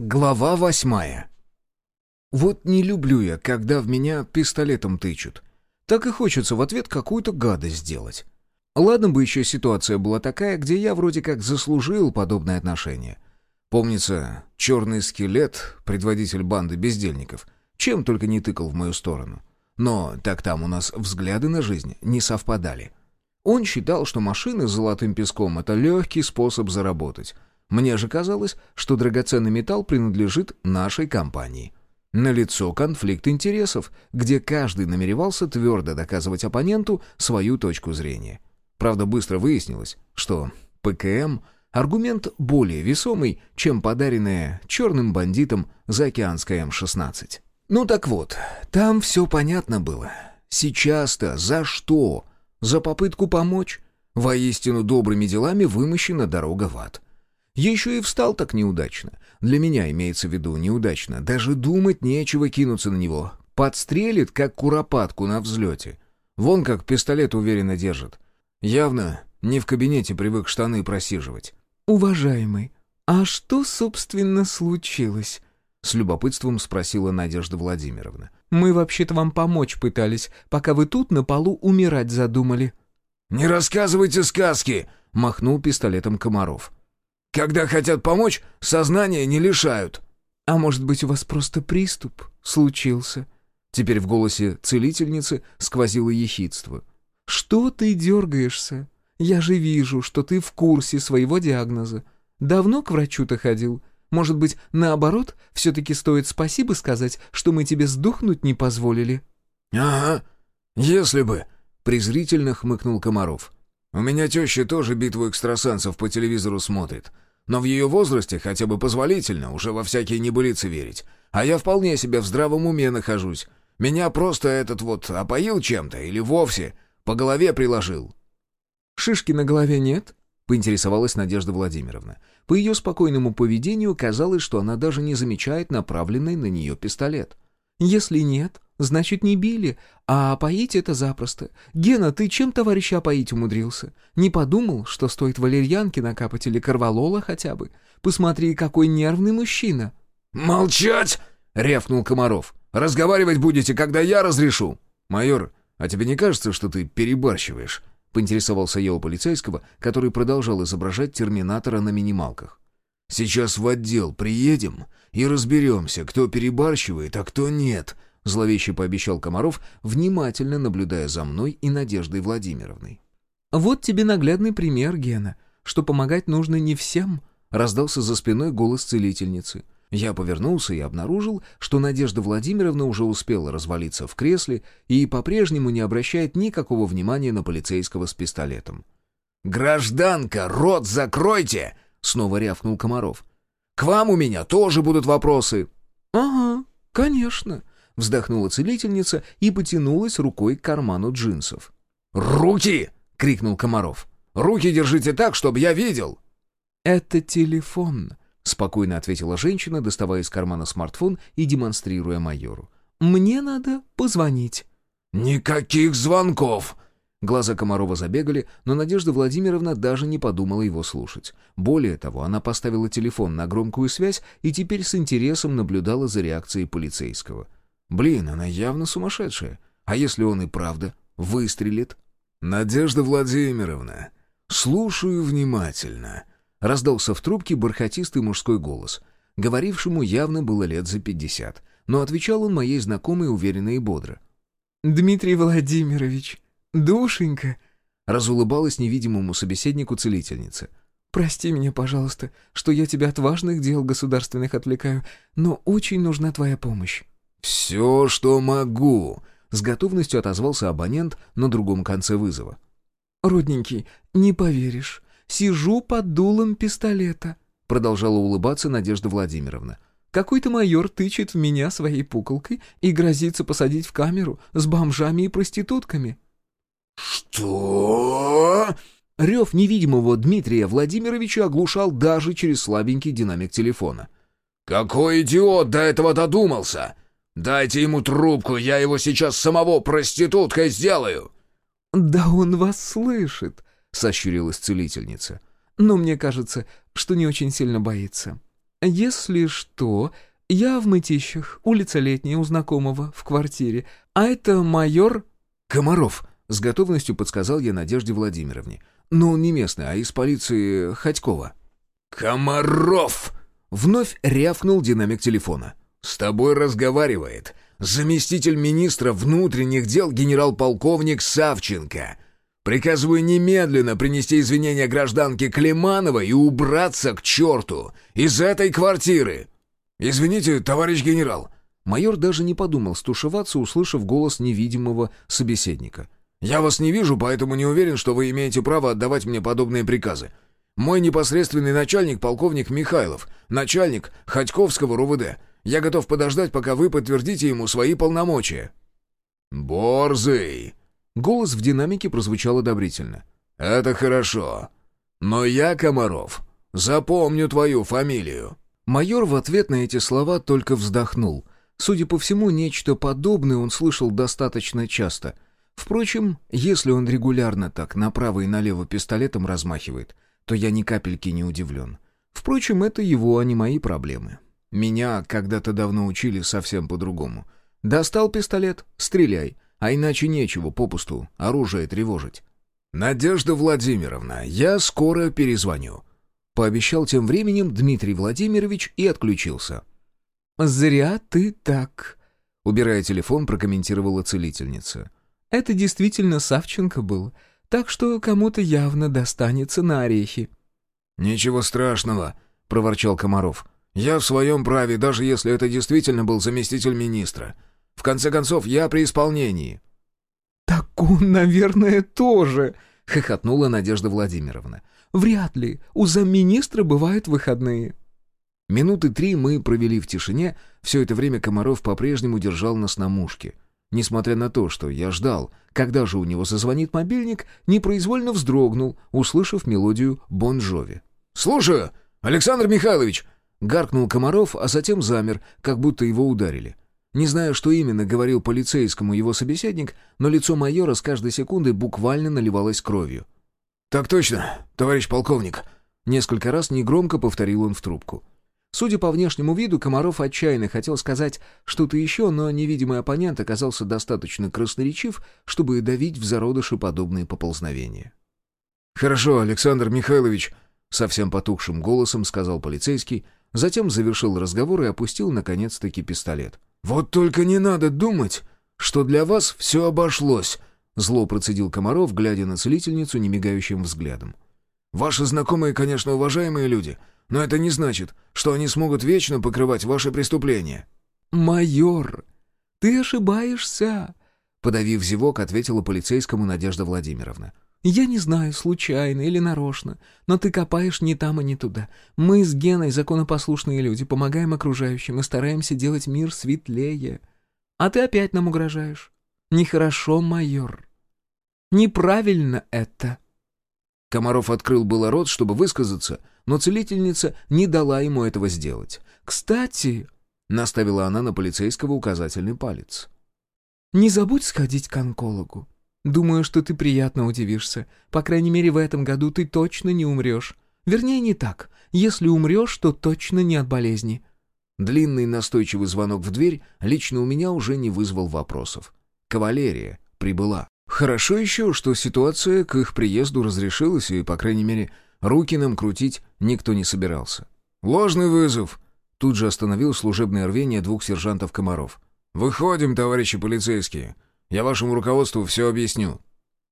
Глава восьмая. Вот не люблю я, когда в меня пистолетом тычут. Так и хочется в ответ какую-то гадость сделать. Ладно бы еще ситуация была такая, где я вроде как заслужил подобное отношение. Помнится, черный скелет, предводитель банды бездельников, чем только не тыкал в мою сторону. Но так там у нас взгляды на жизнь не совпадали. Он считал, что машины с золотым песком — это легкий способ заработать — мне же казалось, что драгоценный металл принадлежит нашей компании. Налицо конфликт интересов, где каждый намеревался твердо доказывать оппоненту свою точку зрения. Правда, быстро выяснилось, что ПКМ — аргумент более весомый, чем подаренное черным бандитам заокеанская М-16. Ну так вот, там все понятно было. Сейчас-то за что? За попытку помочь? Воистину добрыми делами вымощена дорога в ад. Еще и встал так неудачно. Для меня имеется в виду неудачно. Даже думать нечего кинуться на него. Подстрелит, как куропатку на взлете. Вон как пистолет уверенно держит. Явно не в кабинете привык штаны просиживать. «Уважаемый, а что, собственно, случилось?» С любопытством спросила Надежда Владимировна. «Мы вообще-то вам помочь пытались, пока вы тут на полу умирать задумали». «Не рассказывайте сказки!» — махнул пистолетом Комаров. Когда хотят помочь, сознание не лишают». «А может быть, у вас просто приступ случился?» Теперь в голосе целительницы сквозило ехидство. «Что ты дергаешься? Я же вижу, что ты в курсе своего диагноза. Давно к врачу-то ходил? Может быть, наоборот, все-таки стоит спасибо сказать, что мы тебе сдохнуть не позволили?» «Ага, если бы», — презрительно хмыкнул Комаров. У меня теща тоже битву экстрасенсов по телевизору смотрит. Но в ее возрасте хотя бы позволительно уже во всякие небылицы верить. А я вполне себе в здравом уме нахожусь. Меня просто этот вот опоил чем-то или вовсе по голове приложил». «Шишки на голове нет?» — поинтересовалась Надежда Владимировна. По ее спокойному поведению казалось, что она даже не замечает направленный на нее пистолет. «Если нет, Значит, не били, а опоить это запросто. Гена, ты чем товарища опоить умудрился? Не подумал, что стоит валерьянки накапать или корвалола хотя бы? Посмотри, какой нервный мужчина!» «Молчать!» — рявкнул Комаров. «Разговаривать будете, когда я разрешу!» «Майор, а тебе не кажется, что ты перебарщиваешь?» — поинтересовался я у полицейского, который продолжал изображать терминатора на минималках. «Сейчас в отдел приедем и разберемся, кто перебарщивает, а кто нет», зловеще пообещал Комаров, внимательно наблюдая за мной и Надеждой Владимировной. «Вот тебе наглядный пример, Гена, что помогать нужно не всем», — раздался за спиной голос целительницы. Я повернулся и обнаружил, что Надежда Владимировна уже успела развалиться в кресле и по-прежнему не обращает никакого внимания на полицейского с пистолетом. «Гражданка, рот закройте!» — снова рявкнул Комаров. «К вам у меня тоже будут вопросы». «Ага, конечно», Вздохнула целительница и потянулась рукой к карману джинсов. «Руки!» — крикнул Комаров. «Руки держите так, чтобы я видел!» «Это телефон», — спокойно ответила женщина, доставая из кармана смартфон и демонстрируя майору. «Мне надо позвонить». «Никаких звонков!» Глаза Комарова забегали, но Надежда Владимировна даже не подумала его слушать. Более того, она поставила телефон на громкую связь и теперь с интересом наблюдала за реакцией полицейского. Блин, она явно сумасшедшая. А если он и правда выстрелит? «Надежда Владимировна, слушаю внимательно», — раздался в трубке бархатистый мужской голос. Говорившему явно было лет за пятьдесят, но отвечал он моей знакомой уверенно и бодро. «Дмитрий Владимирович, душенька!» — разулыбалась невидимому собеседнику целительница. «Прости меня, пожалуйста, что я тебя от важных дел государственных отвлекаю, но очень нужна твоя помощь». «Все, что могу», — с готовностью отозвался абонент на другом конце вызова. «Родненький, не поверишь, сижу под дулом пистолета», — продолжала улыбаться Надежда Владимировна. «Какой-то майор тычет в меня своей пуколкой и грозится посадить в камеру с бомжами и проститутками». «Что?» Рев невидимого Дмитрия Владимировича оглушал даже через слабенький динамик телефона. «Какой идиот до этого додумался? «Дайте ему трубку, я его сейчас самого проституткой сделаю!» «Да он вас слышит», — сощурилась целительница. «Но мне кажется, что не очень сильно боится». «Если что, я в Мытищах, улица Летняя, у знакомого, в квартире. А это майор...» «Комаров», — с готовностью подсказал я Надежде Владимировне. «Но он не местный, а из полиции Ходькова». «Комаров!» — вновь рявкнул динамик телефона. «С тобой разговаривает заместитель министра внутренних дел генерал-полковник Савченко. Приказываю немедленно принести извинения гражданке Климановой и убраться к черту из этой квартиры!» «Извините, товарищ генерал!» Майор даже не подумал стушеваться, услышав голос невидимого собеседника. «Я вас не вижу, поэтому не уверен, что вы имеете право отдавать мне подобные приказы. Мой непосредственный начальник — полковник Михайлов, начальник Ходьковского РУВД. Я готов подождать, пока вы подтвердите ему свои полномочия». «Борзый!» Голос в динамике прозвучал одобрительно. «Это хорошо. Но я, Комаров, запомню твою фамилию». Майор в ответ на эти слова только вздохнул. Судя по всему, нечто подобное он слышал достаточно часто. Впрочем, если он регулярно так направо и налево пистолетом размахивает, то я ни капельки не удивлен. Впрочем, это его, а не мои проблемы. Меня когда-то давно учили совсем по-другому. Достал пистолет — стреляй — а иначе нечего попусту оружие тревожить. «Надежда Владимировна, я скоро перезвоню», — пообещал тем временем Дмитрий Владимирович и отключился. «Зря ты так», — убирая телефон, прокомментировала целительница. «Это действительно Савченко был, так что кому-то явно достанется на орехи». «Ничего страшного», — проворчал Комаров. «Я в своем праве, даже если это действительно был заместитель министра. В конце концов, я при исполнении». «Так он, наверное, тоже», — хохотнула Надежда Владимировна. «Вряд ли. У замминистра бывают выходные». Минуты три мы провели в тишине, все это время Комаров по-прежнему держал нас на мушке. Несмотря на то, что я ждал, когда же у него зазвонит мобильник, непроизвольно вздрогнул, услышав мелодию Bon Jovi. «Слушаю, Александр Михайлович!» — гаркнул Комаров, а затем замер, как будто его ударили. Не знаю, что именно говорил полицейскому его собеседник, но лицо майора с каждой секундой буквально наливалось кровью. «Так точно, товарищ полковник!» Несколько раз негромко повторил он в трубку. Судя по внешнему виду, Комаров отчаянно хотел сказать что-то еще, но невидимый оппонент оказался достаточно красноречив, чтобы давить в зародыши подобные поползновения. «Хорошо, Александр Михайлович», — совсем потухшим голосом сказал полицейский, затем завершил разговор и опустил, наконец-таки, пистолет. «Вот только не надо думать, что для вас все обошлось», — зло процедил Комаров, глядя на целительницу немигающим взглядом. «Ваши знакомые, конечно, уважаемые люди, но это не значит, что они смогут вечно покрывать ваши преступления». «Майор, ты ошибаешься», — подавив зевок, ответила полицейскому Надежда Владимировна. «Я не знаю, случайно или нарочно, но ты копаешь не там и не туда. Мы с Геной законопослушные люди, помогаем окружающим и стараемся делать мир светлее. А ты опять нам угрожаешь. Нехорошо, майор. Неправильно это». Комаров открыл было рот, чтобы высказаться, но целительница не дала ему этого сделать. «Кстати...» — наставила она на полицейского указательный палец. «Не забудь сходить к онкологу. Думаю, что ты приятно удивишься. По крайней мере, в этом году ты точно не умрешь. Вернее, не так. Если умрешь, то точно не от болезни». Длинный настойчивый звонок в дверь лично у меня уже не вызвал вопросов. Кавалерия прибыла. Хорошо еще, что ситуация к их приезду разрешилась, и, по крайней мере, руки нам крутить никто не собирался. «Ложный вызов!» Тут же остановил служебное рвение двух сержантов Комаров. «Выходим, товарищи полицейские. Я вашему руководству все объясню».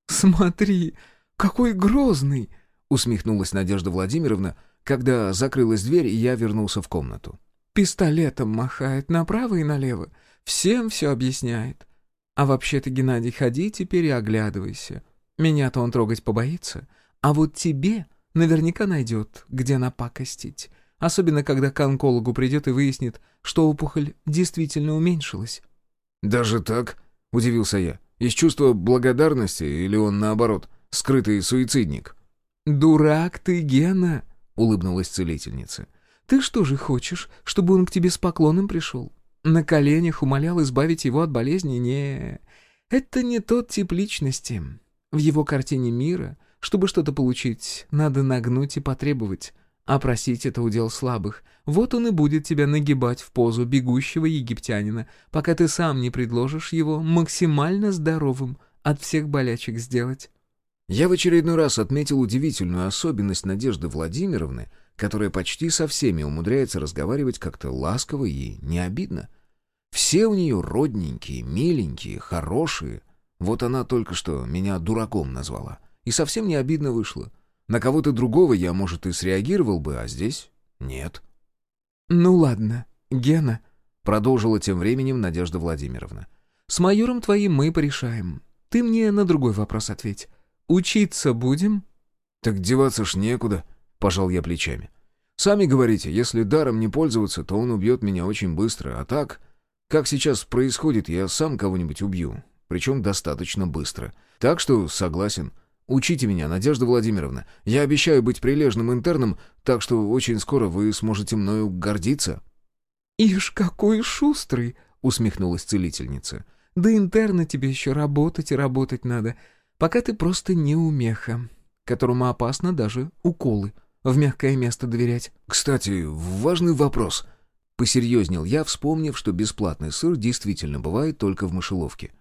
«Смотри, какой грозный!» — усмехнулась Надежда Владимировна, когда закрылась дверь, и я вернулся в комнату. «Пистолетом махает направо и налево. Всем все объясняет. А вообще-то, Геннадий, ходи теперь и оглядывайся. Меня-то он трогать побоится. А вот тебе наверняка найдет, где напакостить. Особенно, когда к онкологу придет и выяснит, что опухоль действительно уменьшилась». «Даже так?» — удивился я. «Из чувства благодарности или он, наоборот, скрытый суицидник?» «Дурак ты, Гена!» — улыбнулась целительница. «Ты что же хочешь, чтобы он к тебе с поклоном пришел? На коленях умолял избавить его от болезни? Не, это не тот тип личности. В его картине мира, чтобы что-то получить, надо нагнуть и потребовать. А просить это удел слабых. Вот он и будет тебя нагибать в позу бегущего египтянина, пока ты сам не предложишь его максимально здоровым от всех болячек сделать. Я в очередной раз отметил удивительную особенность Надежды Владимировны, которая почти со всеми умудряется разговаривать как-то ласково и не обидно. Все у нее родненькие, миленькие, хорошие. Вот она только что меня дураком назвала. И совсем не обидно вышло. На кого-то другого я, может, и среагировал бы, а здесь нет. «Ну ладно, Гена», — продолжила тем временем Надежда Владимировна. «С майором твоим мы порешаем. Ты мне на другой вопрос ответь. Учиться будем?» «Так деваться ж некуда», — пожал я плечами. «Сами говорите, если даром не пользоваться, то он убьет меня очень быстро, а так, как сейчас происходит, я сам кого-нибудь убью, причем достаточно быстро. Так что согласен». Учите меня, Надежда Владимировна. Я обещаю быть прилежным интерном, так что очень скоро вы сможете мною гордиться». «Ишь, какой шустрый!» — усмехнулась целительница. «Да интерна тебе еще работать и работать надо, пока ты просто не умеха, которому опасно даже уколы в мягкое место доверять». «Кстати, важный вопрос», — посерьезнел я, вспомнив, что бесплатный сыр действительно бывает только в мышеловке.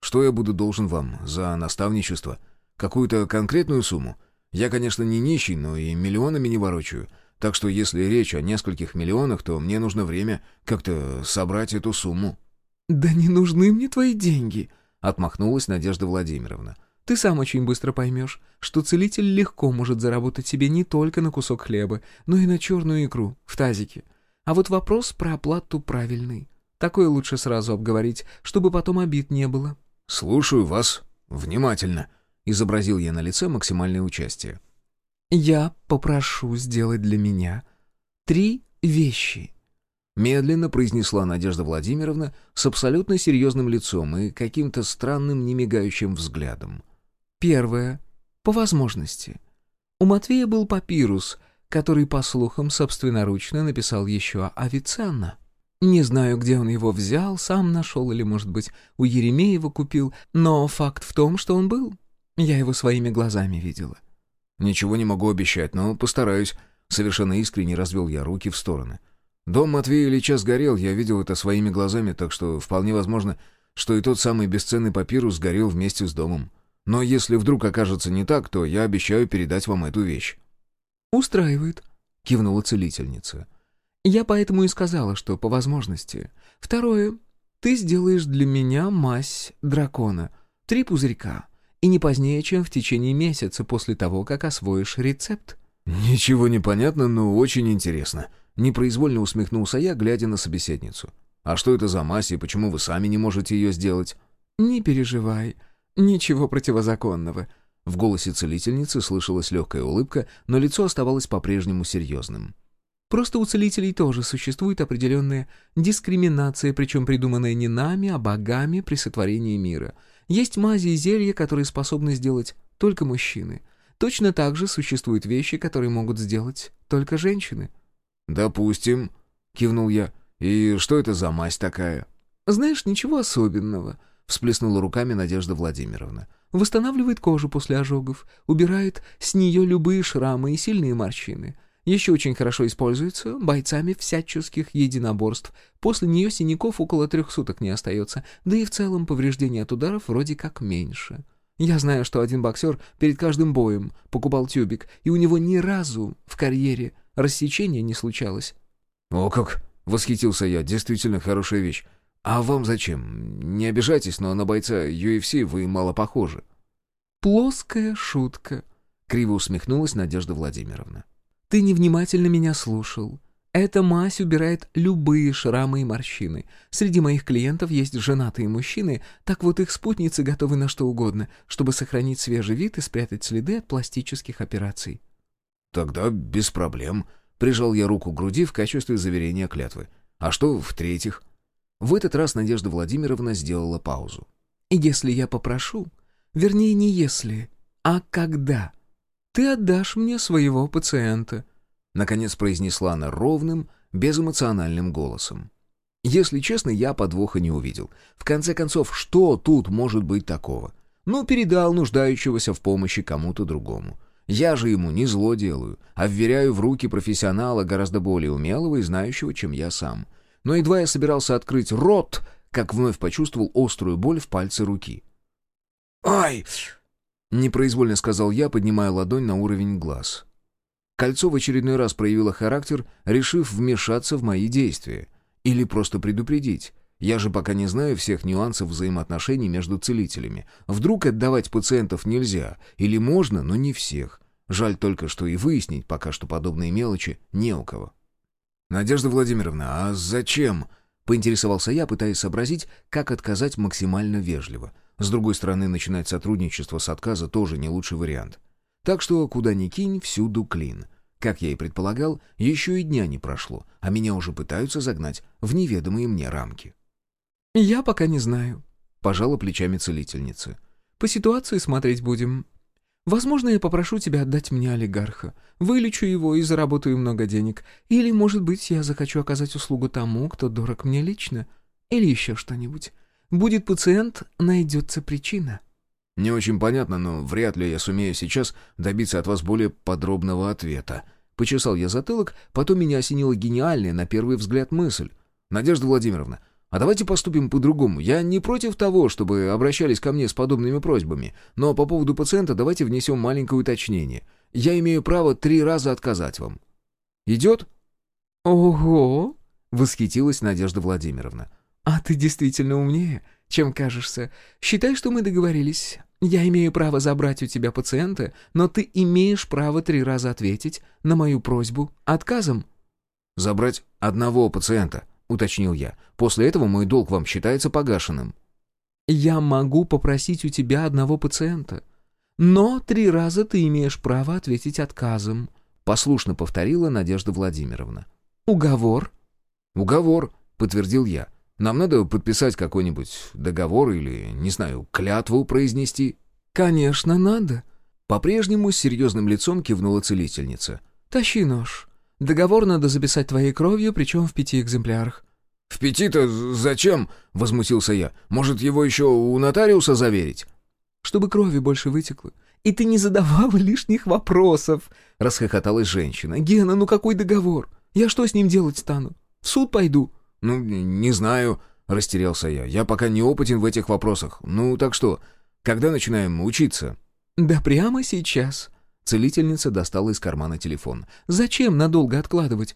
«Что я буду должен вам за наставничество?» Какую-то конкретную сумму? Я, конечно, не нищий, но и миллионами не ворочаю. Так что если речь о нескольких миллионах, то мне нужно время как-то собрать эту сумму». «Да не нужны мне твои деньги», — отмахнулась Надежда Владимировна. «Ты сам очень быстро поймешь, что целитель легко может заработать себе не только на кусок хлеба, но и на черную икру в тазике. А вот вопрос про оплату правильный. Такое лучше сразу обговорить, чтобы потом обид не было». «Слушаю вас внимательно», Изобразил я на лице максимальное участие. «Я попрошу сделать для меня три вещи», Медленно произнесла Надежда Владимировна с абсолютно серьезным лицом и каким-то странным немигающим взглядом. «Первое. По возможности. У Матвея был папирус, который, по слухам, собственноручно написал еще Авиценна. Не знаю, где он его взял, сам нашел или, может быть, у Еремеева купил, но факт в том, что он был. Я его своими глазами видела. «Ничего не могу обещать, но постараюсь». Совершенно искренне развел я руки в стороны. Дом Матвея Ильича сгорел, я видел это своими глазами, так что вполне возможно, что и тот самый бесценный папирус сгорел вместе с домом. Но если вдруг окажется не так, то я обещаю передать вам эту вещь». «Устраивает», — кивнула целительница. «Я поэтому и сказала, что по возможности. Второе. Ты сделаешь для меня мазь дракона. Три пузырька и не позднее, чем в течение месяца после того, как освоишь рецепт». «Ничего не понятно, но очень интересно», — непроизвольно усмехнулся я, глядя на собеседницу. «А что это за мазь и почему вы сами не можете ее сделать?» «Не переживай, ничего противозаконного». В голосе целительницы слышалась легкая улыбка, но лицо оставалось по-прежнему серьезным. Просто у целителей тоже существует определенная дискриминация, причем придуманная не нами, а богами при сотворении мира — есть мази и зелья, которые способны сделать только мужчины. Точно так же существуют вещи, которые могут сделать только женщины». «Допустим», — кивнул я. «И что это за мазь такая?» «Знаешь, ничего особенного», — всплеснула руками Надежда Владимировна. «Восстанавливает кожу после ожогов, убирает с нее любые шрамы и сильные морщины. Еще очень хорошо используется бойцами всяческих единоборств. После нее синяков около трех суток не остается, да и в целом повреждений от ударов вроде как меньше. Я знаю, что один боксер перед каждым боем покупал тюбик, и у него ни разу в карьере рассечения не случалось. «О как!» — восхитился я. «Действительно хорошая вещь. А вам зачем? Не обижайтесь, но на бойца UFC вы мало похожи». «Плоская шутка», — криво усмехнулась Надежда Владимировна. Ты невнимательно меня слушал. Эта мазь убирает любые шрамы и морщины. Среди моих клиентов есть женатые мужчины, так вот их спутницы готовы на что угодно, чтобы сохранить свежий вид и спрятать следы от пластических операций. «Тогда без проблем», — прижал я руку к груди в качестве заверения клятвы. «А что в-третьих?» В этот раз Надежда Владимировна сделала паузу. «И если я попрошу, вернее, не если, а когда...» ты отдашь мне своего пациента», — наконец произнесла она ровным, безэмоциональным голосом. Если честно, я подвоха не увидел. В конце концов, что тут может быть такого? Ну, передал нуждающегося в помощи кому-то другому. Я же ему не зло делаю, а вверяю в руки профессионала гораздо более умелого и знающего, чем я сам. Но едва я собирался открыть рот, как вновь почувствовал острую боль в пальце руки. «Ай!» — непроизвольно сказал я, поднимая ладонь на уровень глаз. Кольцо в очередной раз проявило характер, решив вмешаться в мои действия. Или просто предупредить. Я же пока не знаю всех нюансов взаимоотношений между целителями. Вдруг отдавать пациентов нельзя, или можно, но не всех. Жаль только, что и выяснить пока что подобные мелочи не у кого. «Надежда Владимировна, а зачем?» — поинтересовался я, пытаясь сообразить, как отказать максимально вежливо. С другой стороны, начинать сотрудничество с отказа тоже не лучший вариант. Так что, куда ни кинь, всюду клин. Как я и предполагал, еще и дня не прошло, а меня уже пытаются загнать в неведомые мне рамки. «Я пока не знаю», — пожала плечами целительницы. «По ситуации смотреть будем. Возможно, я попрошу тебя отдать мне олигарха. Вылечу его и заработаю много денег. Или, может быть, я захочу оказать услугу тому, кто дорог мне лично. Или еще что-нибудь. Будет пациент, найдется причина». «Не очень понятно, но вряд ли я сумею сейчас добиться от вас более подробного ответа». Почесал я затылок, потом меня осенила гениальная, на первый взгляд, мысль. «Надежда Владимировна, а давайте поступим по-другому. Я не против того, чтобы обращались ко мне с подобными просьбами, но по поводу пациента давайте внесем маленькое уточнение. Я имею право три раза отказать вам. Идет? Ого! Восхитилась Надежда Владимировна. А ты действительно умнее, чем кажешься. Считай, что мы договорились. Я имею право забрать у тебя пациента, но ты имеешь право три раза ответить на мою просьбу отказом. Забрать одного пациента —— уточнил я. «После этого мой долг вам считается погашенным». «Я могу попросить у тебя одного пациента, но три раза ты имеешь право ответить отказом», — послушно повторила Надежда Владимировна. «Уговор?» «Уговор», — подтвердил я. «Нам надо подписать какой-нибудь договор или, не знаю, клятву произнести». «Конечно, надо», — по-прежнему с серьезным лицом кивнула целительница. «Тащи нож». Договор надо записать твоей кровью, причем в пяти экземплярах». «В пяти-то зачем?» — возмутился я. «Может, его еще у нотариуса заверить?» «Чтобы крови больше вытекло. И ты не задавала лишних вопросов!» — расхохоталась женщина. «Гена, ну какой договор? Я что с ним делать стану? В суд пойду?» «Ну, не знаю», — растерялся я. «Я пока не опытен в этих вопросах. Ну, так что, когда начинаем учиться?» «Да прямо сейчас», Целительница достала из кармана телефон. «Зачем надолго откладывать?»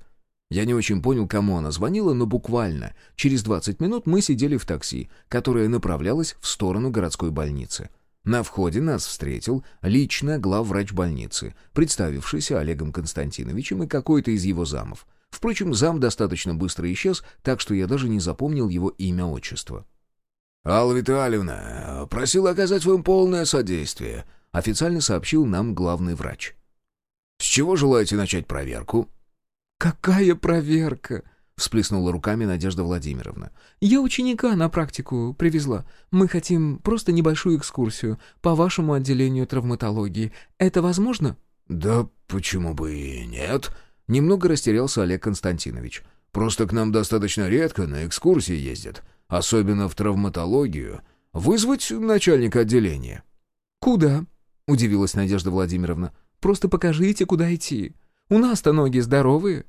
Я не очень понял, кому она звонила, но буквально через 20 минут мы сидели в такси, которое направлялось в сторону городской больницы. На входе нас встретил лично главврач больницы, представившийся Олегом Константиновичем и какой-то из его замов. Впрочем, зам достаточно быстро исчез, так что я даже не запомнил его имя-отчество. «Алла Витальевна, просил оказать вам полное содействие», официально сообщил нам главный врач. «С чего желаете начать проверку?» «Какая проверка?» — всплеснула руками Надежда Владимировна. «Я ученика на практику привезла. Мы хотим просто небольшую экскурсию по вашему отделению травматологии. Это возможно?» «Да почему бы и нет?» — немного растерялся Олег Константинович. «Просто к нам достаточно редко на экскурсии ездят, особенно в травматологию. Вызвать начальника отделения?» «Куда?» — удивилась Надежда Владимировна. «Просто покажите, куда идти. У нас-то ноги здоровые».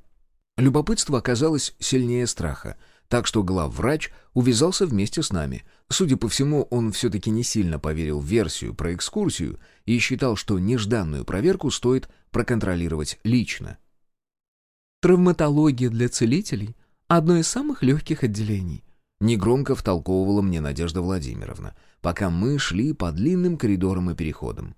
Любопытство оказалось сильнее страха, так что главврач увязался вместе с нами. Судя по всему, он все-таки не сильно поверил в версию про экскурсию и считал, что нежданную проверку стоит проконтролировать лично. «Травматология для целителей — одно из самых легких отделений», — негромко втолковывала мне Надежда Владимировна, пока мы шли по длинным коридорам и переходам.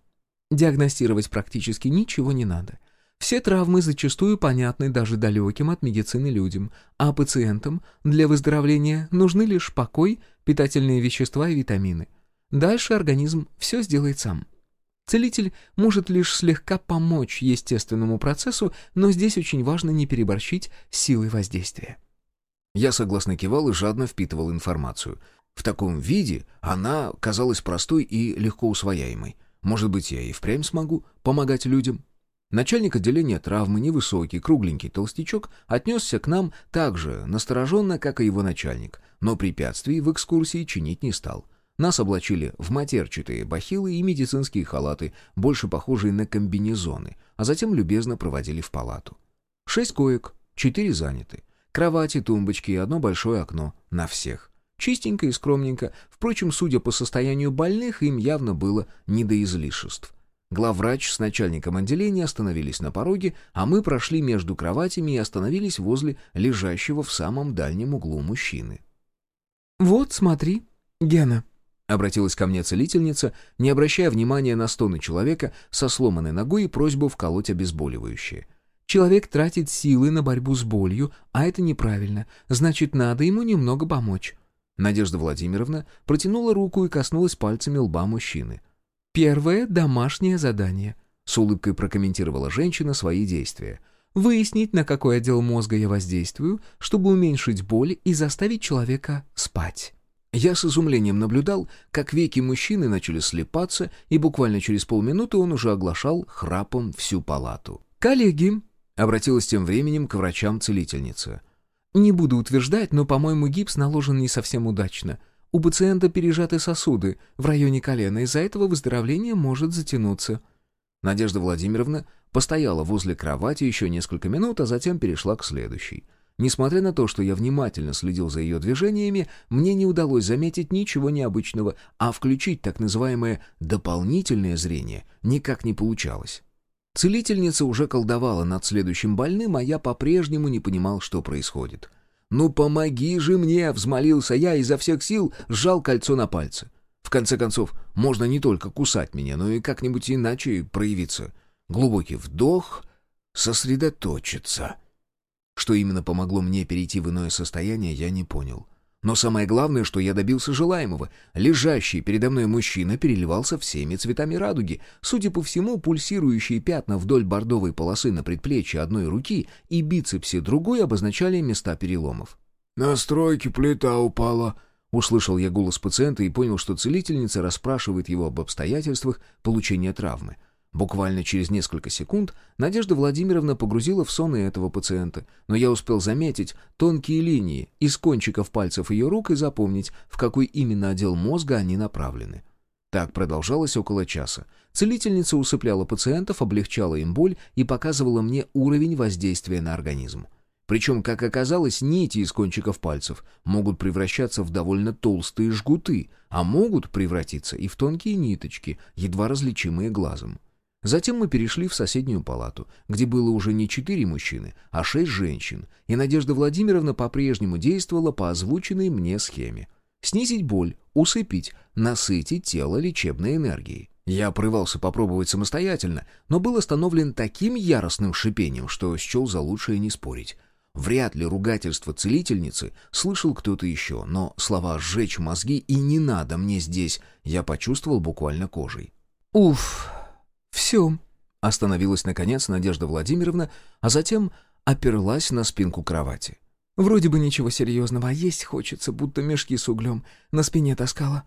Диагностировать практически ничего не надо. Все травмы зачастую понятны даже далеким от медицины людям, а пациентам для выздоровления нужны лишь покой, питательные вещества и витамины. Дальше организм все сделает сам. Целитель может лишь слегка помочь естественному процессу, но здесь очень важно не переборщить силой воздействия. Я согласно кивал и жадно впитывал информацию. В таком виде она казалась простой и легко усвояемой. Может быть, я и впрямь смогу помогать людям? Начальник отделения травмы, невысокий, кругленький толстячок, отнесся к нам так же настороженно, как и его начальник, но препятствий в экскурсии чинить не стал. Нас облачили в матерчатые бахилы и медицинские халаты, больше похожие на комбинезоны, а затем любезно проводили в палату. Шесть коек, четыре заняты. Кровати, тумбочки и одно большое окно на всех. Чистенько и скромненько, впрочем, судя по состоянию больных, им явно было не до излишеств. Главврач с начальником отделения остановились на пороге, а мы прошли между кроватями и остановились возле лежащего в самом дальнем углу мужчины. «Вот, смотри, Гена», — обратилась ко мне целительница, не обращая внимания на стоны человека со сломанной ногой и просьбу вколоть обезболивающее. «Человек тратит силы на борьбу с болью, а это неправильно, значит, надо ему немного помочь». Надежда Владимировна протянула руку и коснулась пальцами лба мужчины — «Первое домашнее задание», — с улыбкой прокомментировала женщина свои действия. «Выяснить, на какой отдел мозга я воздействую, чтобы уменьшить боль и заставить человека спать». Я с изумлением наблюдал, как веки мужчины начали слепаться, и буквально через полминуты он уже оглашал храпом всю палату. «Коллеги», — обратилась тем временем к врачам целительница. «Не буду утверждать, но, по-моему, гипс наложен не совсем удачно. У пациента пережаты сосуды в районе колена, из-за этого выздоровление может затянуться. Надежда Владимировна постояла возле кровати еще несколько минут, а затем перешла к следующей. Несмотря на то, что я внимательно следил за ее движениями, мне не удалось заметить ничего необычного, а включить так называемое «дополнительное зрение» никак не получалось. Целительница уже колдовала над следующим больным, а я по-прежнему не понимал, что происходит. «Ну помоги же мне!» — взмолился я изо всех сил, сжал кольцо на пальце. В конце концов, можно не только кусать меня, но и как-нибудь иначе проявиться. Глубокий вдох, сосредоточиться. Что именно помогло мне перейти в иное состояние, я не понял. Но самое главное, что я добился желаемого. Лежащий передо мной мужчина переливался всеми цветами радуги. Судя по всему, пульсирующие пятна вдоль бордовой полосы на предплечье одной руки и бицепсе другой обозначали места переломов. «На стройке плита упала», — услышал я голос пациента и понял, что целительница расспрашивает его об обстоятельствах получения травмы. Буквально через несколько секунд Надежда Владимировна погрузила в сон и этого пациента, но я успел заметить тонкие линии из кончиков пальцев ее рук и запомнить, в какой именно отдел мозга они направлены. Так продолжалось около часа. Целительница усыпляла пациентов, облегчала им боль и показывала мне уровень воздействия на организм. Причем, как оказалось, нити из кончиков пальцев могут превращаться в довольно толстые жгуты, а могут превратиться и в тонкие ниточки, едва различимые глазом. Затем мы перешли в соседнюю палату, где было уже не четыре мужчины, а шесть женщин, и Надежда Владимировна по-прежнему действовала по озвученной мне схеме. Снизить боль, усыпить, насытить тело лечебной энергией. Я порывался попробовать самостоятельно, но был остановлен таким яростным шипением, что счел за лучшее не спорить. Вряд ли ругательство целительницы слышал кто-то еще, но слова «сжечь мозги» и «не надо мне здесь» я почувствовал буквально кожей. «Уф!» «Все», — остановилась, наконец, Надежда Владимировна, а затем оперлась на спинку кровати. «Вроде бы ничего серьезного, а есть хочется, будто мешки с углем на спине таскала».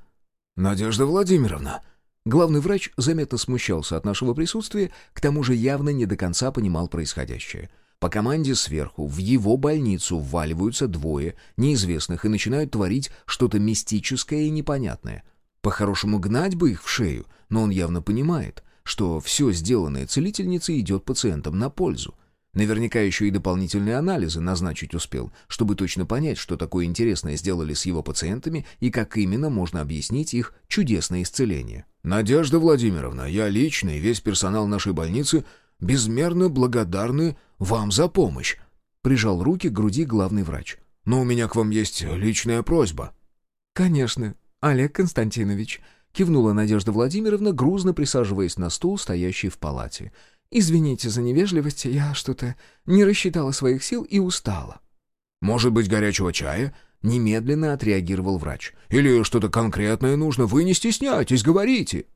«Надежда Владимировна!» Главный врач заметно смущался от нашего присутствия, к тому же явно не до конца понимал происходящее. По команде сверху в его больницу вваливаются двое неизвестных и начинают творить что-то мистическое и непонятное. По-хорошему гнать бы их в шею, но он явно понимает что все сделанное целительницей идет пациентам на пользу. Наверняка еще и дополнительные анализы назначить успел, чтобы точно понять, что такое интересное сделали с его пациентами и как именно можно объяснить их чудесное исцеление. «Надежда Владимировна, я лично и весь персонал нашей больницы безмерно благодарны вам за помощь», прижал руки к груди главный врач. «Но у меня к вам есть личная просьба». «Конечно, Олег Константинович», Кивнула Надежда Владимировна, грузно присаживаясь на стул, стоящий в палате. «Извините за невежливость, я что-то не рассчитала своих сил и устала». «Может быть, горячего чая?» Немедленно отреагировал врач. «Или что-то конкретное нужно? Вы не стесняйтесь, говорите!»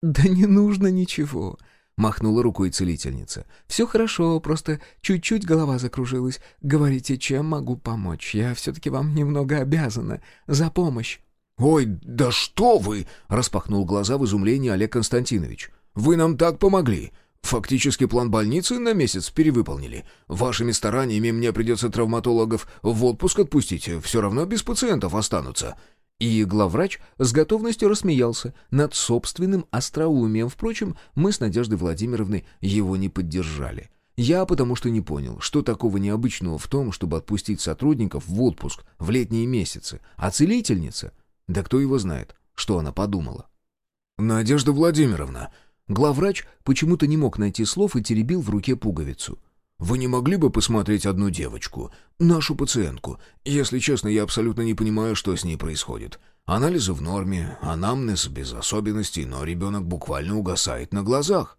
«Да не нужно ничего», — махнула рукой целительница. «Все хорошо, просто чуть-чуть голова закружилась. Говорите, чем могу помочь? Я все-таки вам немного обязана за помощь». «Ой, да что вы!» — распахнул глаза в изумлении Олег Константинович. «Вы нам так помогли! Фактически план больницы на месяц перевыполнили. Вашими стараниями мне придется травматологов в отпуск отпустить, все равно без пациентов останутся». И главврач с готовностью рассмеялся над собственным остроумием. Впрочем, мы с Надеждой Владимировной его не поддержали. Я потому что не понял, что такого необычного в том, чтобы отпустить сотрудников в отпуск в летние месяцы, а целительница? Да кто его знает, что она подумала. «Надежда Владимировна!» Главврач почему-то не мог найти слов и теребил в руке пуговицу. «Вы не могли бы посмотреть одну девочку, нашу пациентку? Если честно, я абсолютно не понимаю, что с ней происходит. Анализы в норме, анамнез без особенностей, но ребенок буквально угасает на глазах».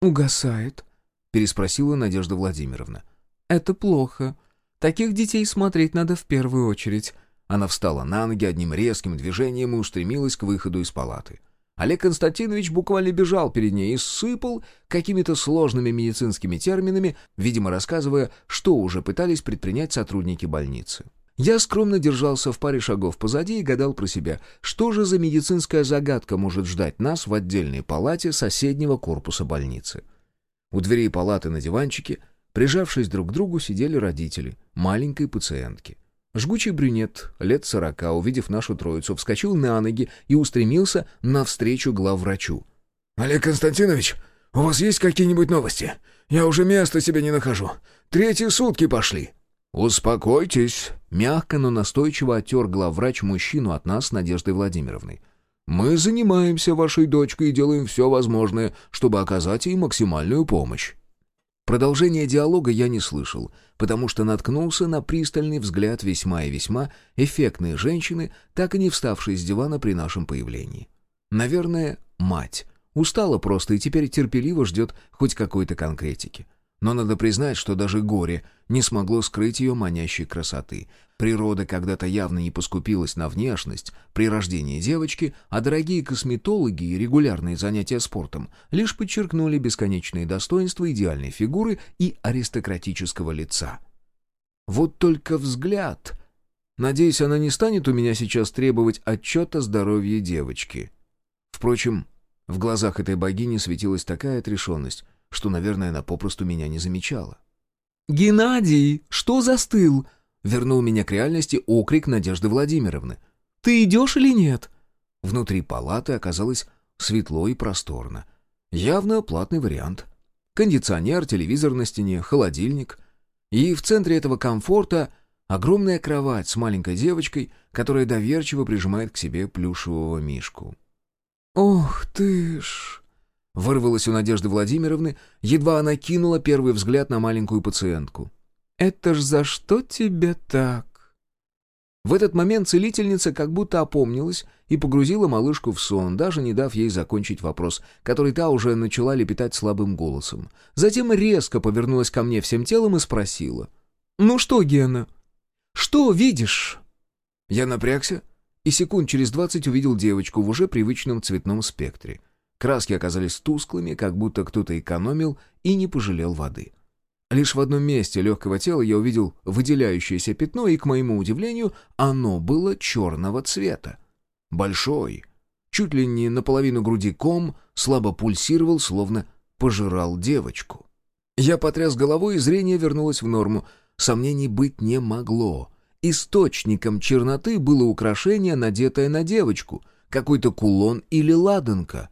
«Угасает?» — переспросила Надежда Владимировна. «Это плохо. Таких детей смотреть надо в первую очередь». Она встала на ноги одним резким движением и устремилась к выходу из палаты. Олег Константинович буквально бежал перед ней и сыпал какими-то сложными медицинскими терминами, видимо, рассказывая, что уже пытались предпринять сотрудники больницы. Я скромно держался в паре шагов позади и гадал про себя, что же за медицинская загадка может ждать нас в отдельной палате соседнего корпуса больницы. У дверей палаты на диванчике, прижавшись друг к другу, сидели родители маленькой пациентки. Жгучий брюнет, лет сорока, увидев нашу троицу, вскочил на ноги и устремился навстречу главврачу. «Олег Константинович, у вас есть какие-нибудь новости? Я уже места себе не нахожу. Третьи сутки пошли». «Успокойтесь», — мягко, но настойчиво оттер главврач мужчину от нас, Надеждой Владимировной. «Мы занимаемся вашей дочкой и делаем все возможное, чтобы оказать ей максимальную помощь». Продолжение диалога я не слышал, потому что наткнулся на пристальный взгляд весьма и весьма эффектной женщины, так и не вставшей с дивана при нашем появлении. Наверное, мать. Устала просто и теперь терпеливо ждет хоть какой-то конкретики. Но надо признать, что даже горе не смогло скрыть ее манящей красоты. Природа когда-то явно не поскупилась на внешность при рождении девочки, а дорогие косметологи и регулярные занятия спортом лишь подчеркнули бесконечные достоинства идеальной фигуры и аристократического лица. Вот только взгляд... Надеюсь, она не станет у меня сейчас требовать отчета о здоровье девочки. Впрочем, в глазах этой богини светилась такая отрешенность, что, наверное, она попросту меня не замечала. «Геннадий, что застыл?» — вернул меня к реальности окрик Надежды Владимировны. «Ты идешь или нет?» Внутри палаты оказалось светло и просторно. Явно платный вариант. Кондиционер, телевизор на стене, холодильник. И в центре этого комфорта огромная кровать с маленькой девочкой, которая доверчиво прижимает к себе плюшевого мишку. «Ох ты ж!» Вырвалось у Надежды Владимировны, едва она кинула первый взгляд на маленькую пациентку. «Это ж за что тебе так?» В этот момент целительница как будто опомнилась и погрузила малышку в сон, даже не дав ей закончить вопрос, который та уже начала лепетать слабым голосом. Затем резко повернулась ко мне всем телом и спросила. «Ну что, Гена, что видишь?» Я напрягся и секунд через двадцать увидел девочку в уже привычном цветном спектре — Краски оказались тусклыми, как будто кто-то экономил и не пожалел воды. Лишь в одном месте легкого тела я увидел выделяющееся пятно, и, к моему удивлению, оно было черного цвета. Большой, чуть ли не наполовину груди ком, слабо пульсировал, словно пожирал девочку. Я потряс головой, и зрение вернулось в норму. Сомнений быть не могло. Источником черноты было украшение, надетое на девочку, какой-то кулон или ладанка.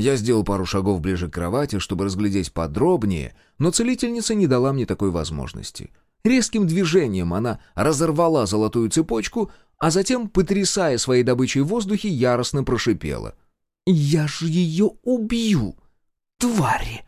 Я сделал пару шагов ближе к кровати, чтобы разглядеть подробнее, но целительница не дала мне такой возможности. Резким движением она разорвала золотую цепочку, а затем, потрясая своей добычей в воздухе, яростно прошипела. «Я же ее убью, твари!»